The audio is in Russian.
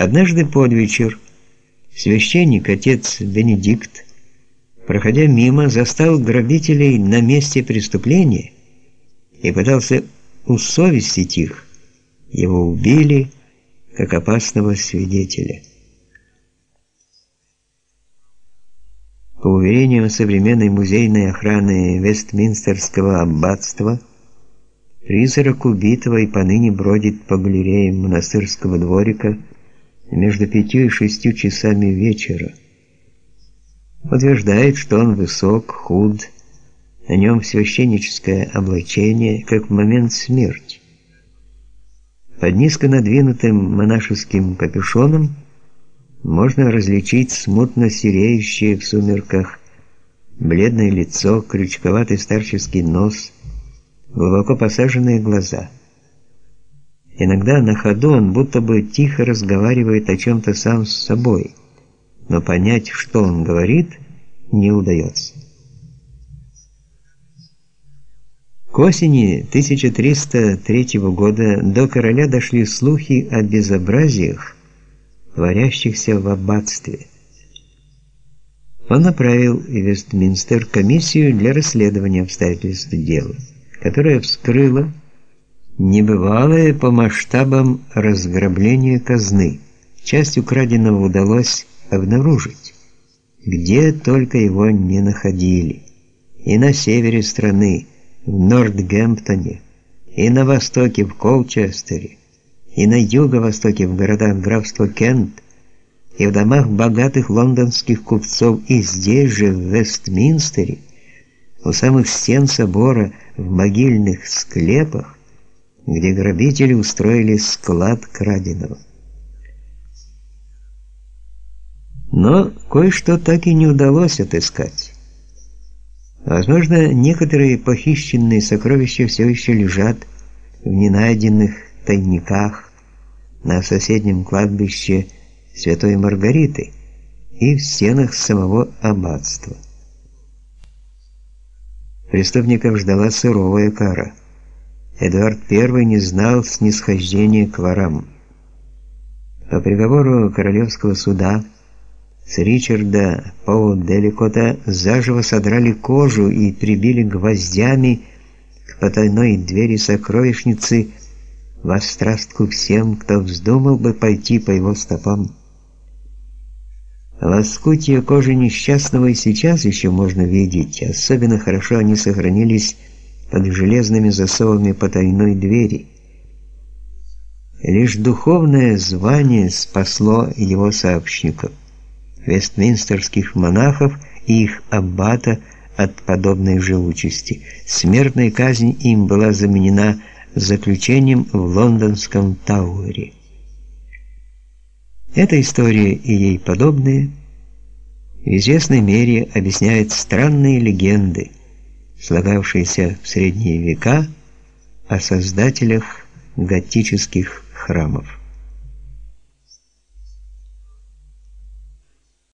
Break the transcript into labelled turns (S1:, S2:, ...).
S1: Однажды под вечер священник, отец Бенедикт, проходя мимо, застал грабителей на месте преступления и пытался усовестить их. Его убили как опасного свидетеля. По уверениям современной музейной охраны Вестминстерского аббатства, призрак убитого и поныне бродит по галереям монастырского дворика между пятью и шестью часами вечера. Утверждает, что он высок, худ, на нем священническое облачение, как в момент смерти. Под низко надвинутым монашеским капюшоном можно различить смутно сереющее в сумерках бледное лицо, крючковатый старческий нос, глубоко посаженные глаза. Иногда на ходу он будто бы тихо разговаривает о чем то сам с собой, но понять, что он говорит, не удается. К осени 1303 года до короля дошли слухи о безобразиях, творящихся в аббатстве. Он направил в Вестминстер комиссию для расследования обстоятельств дела, которая вскрыла небывалое по масштабам разграбление казны. Часть украденного удалось обнаружить, где только его не находили. И на севере страны, в Нортгемптоне, и на востоке в Колчестере, и на юго-востоке в городах графства Кент, и в домах богатых лондонских купцов, и здесь же в Вестминстере, у самых стен собора, в могильных склепах, где грабители устроили склад краденого. Но кое-что так и не удалось отыскать. Возможно, некоторые похищенные сокровища все еще лежат в ненайденных тайниках на соседнем кладбище Святой Маргариты и в стенах самого аббатства. Преступников ждала суровая кара. Эдуард I не знал снисхождения к ворам. По приговору королевского суда с Ричарда Пау-Деликота заживо содрали кожу и прибили гвоздями к потайной двери сокровищницы во страстку всем, кто вздумал бы пойти по его стопам. Лоскутья кожи несчастного и сейчас еще можно видеть, особенно хорошо они сохранились под железными засовами потайной двери. Лишь духовное звание спасло его сообщников, вестминстерских монахов и их аббата от подобной живучести. Смертная казнь им была заменена заключением в лондонском Тауэре. Эта история и ей подобные в известной мере объясняет странные легенды, слагавшиеся в средние века о создателях готических храмов.